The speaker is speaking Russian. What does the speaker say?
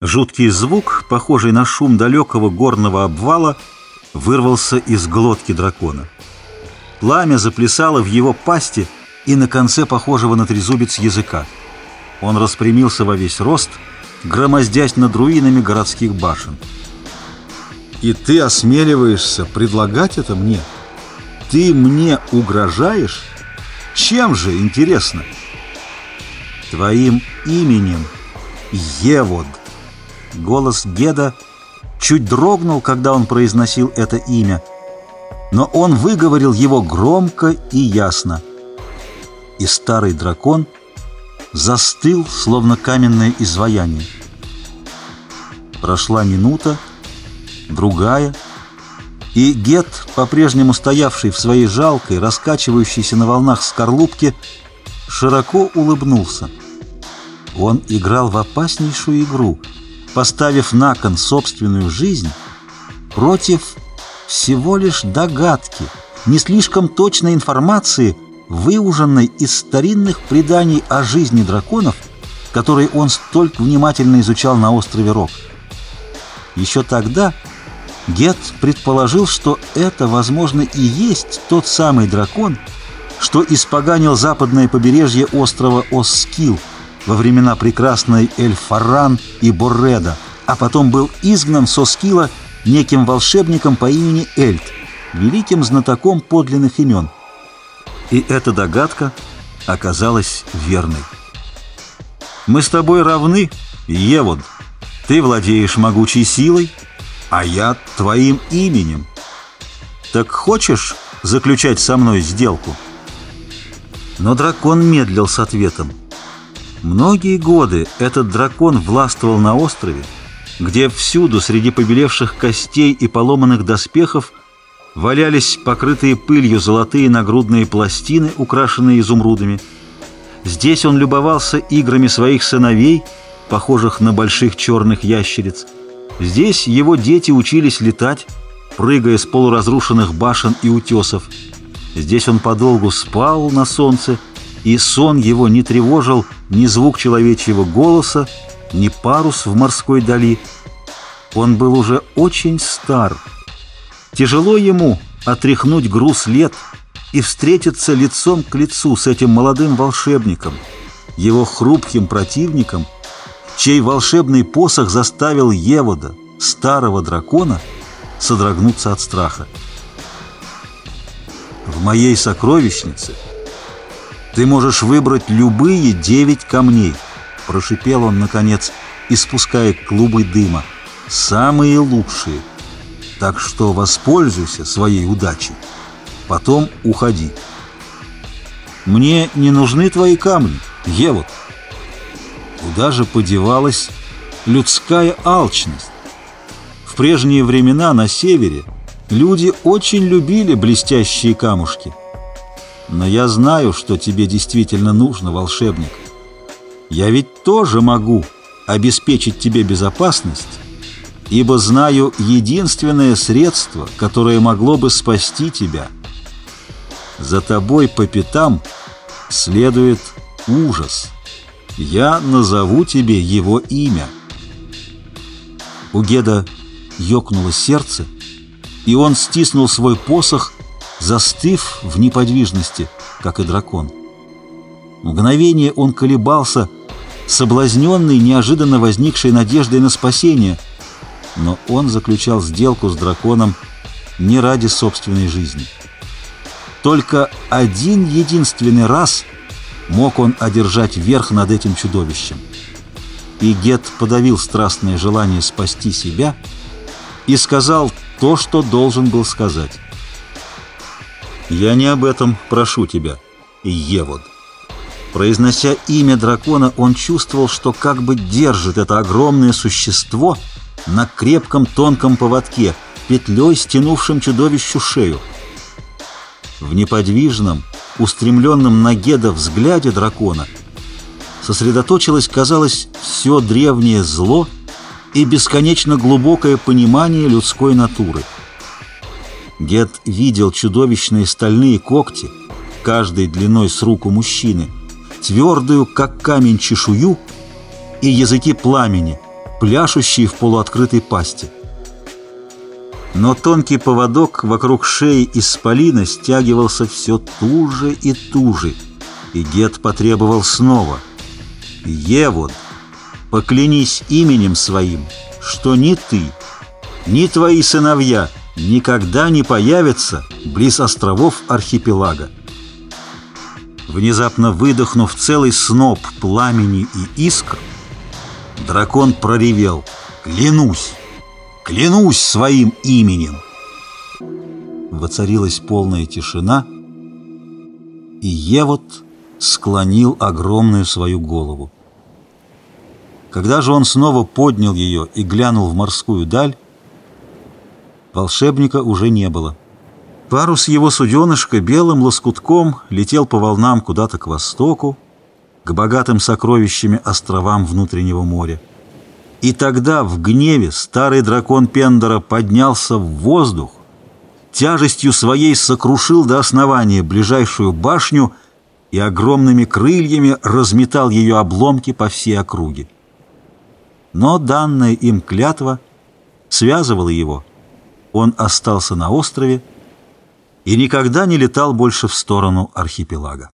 Жуткий звук, похожий на шум далекого горного обвала, вырвался из глотки дракона. Пламя заплясало в его пасти и на конце похожего на трезубец языка. Он распрямился во весь рост, громоздясь над руинами городских башен. «И ты осмеливаешься предлагать это мне? Ты мне угрожаешь? Чем же, интересно?» «Твоим именем, Евод!» Голос Геда чуть дрогнул, когда он произносил это имя, но он выговорил его громко и ясно. И старый дракон застыл, словно каменное изваяние. Прошла минута, другая, и Гет, по-прежнему стоявший в своей жалкой, раскачивающейся на волнах скорлупке, широко улыбнулся. Он играл в опаснейшую игру — поставив на кон собственную жизнь против всего лишь догадки, не слишком точной информации, выуженной из старинных преданий о жизни драконов, которые он столько внимательно изучал на острове Рок. Еще тогда Гет предположил, что это, возможно, и есть тот самый дракон, что испоганил западное побережье острова Оскил – во времена прекрасной Эльфаран и Борреда, а потом был изгнан со Скила неким волшебником по имени Эльт, великим знатоком подлинных имен. И эта догадка оказалась верной. «Мы с тобой равны, Евод. Ты владеешь могучей силой, а я твоим именем. Так хочешь заключать со мной сделку?» Но дракон медлил с ответом. Многие годы этот дракон властвовал на острове, где всюду среди побелевших костей и поломанных доспехов валялись покрытые пылью золотые нагрудные пластины, украшенные изумрудами. Здесь он любовался играми своих сыновей, похожих на больших черных ящериц. Здесь его дети учились летать, прыгая с полуразрушенных башен и утесов. Здесь он подолгу спал на солнце, и сон его не тревожил ни звук человечьего голоса, ни парус в морской дали. Он был уже очень стар. Тяжело ему отряхнуть груз лет и встретиться лицом к лицу с этим молодым волшебником, его хрупким противником, чей волшебный посох заставил Евода, старого дракона, содрогнуться от страха. В моей сокровищнице — ты можешь выбрать любые девять камней, прошипел он, наконец, испуская клубы дыма. Самые лучшие. Так что воспользуйся своей удачей. Потом уходи. Мне не нужны твои камни, Евот. Куда же подевалась людская алчность? В прежние времена на севере люди очень любили блестящие камушки – но я знаю, что тебе действительно нужно, волшебник. Я ведь тоже могу обеспечить тебе безопасность, ибо знаю единственное средство, которое могло бы спасти тебя. За тобой по пятам следует ужас. Я назову тебе его имя. У Геда ёкнуло сердце, и он стиснул свой посох, застыв в неподвижности, как и дракон. Мгновение он колебался, соблазненный неожиданно возникшей надеждой на спасение, но он заключал сделку с драконом не ради собственной жизни. Только один единственный раз мог он одержать верх над этим чудовищем. И Гет подавил страстное желание спасти себя и сказал то, что должен был сказать. «Я не об этом прошу тебя, Евод». Произнося имя дракона, он чувствовал, что как бы держит это огромное существо на крепком тонком поводке, петлей стянувшим чудовищу шею. В неподвижном, устремленном на Геда взгляде дракона сосредоточилось, казалось, все древнее зло и бесконечно глубокое понимание людской натуры – Гет видел чудовищные стальные когти, каждой длиной с руку мужчины, твердую, как камень, чешую и языки пламени, пляшущие в полуоткрытой пасти. Но тонкий поводок вокруг шеи исполина стягивался все туже и туже, и Гет потребовал снова. «Евод, поклянись именем своим, что ни ты, ни твои сыновья никогда не появятся близ островов архипелага». Внезапно выдохнув целый сноп пламени и искр, дракон проревел «Клянусь! Клянусь своим именем!» Воцарилась полная тишина, и Евот склонил огромную свою голову. Когда же он снова поднял ее и глянул в морскую даль, волшебника уже не было. Парус его суденышка белым лоскутком летел по волнам куда-то к востоку, к богатым сокровищами островам внутреннего моря. И тогда в гневе старый дракон Пендера поднялся в воздух, тяжестью своей сокрушил до основания ближайшую башню и огромными крыльями разметал ее обломки по всей округе. Но данная им клятва связывала его. Он остался на острове, и никогда не летал больше в сторону архипелага.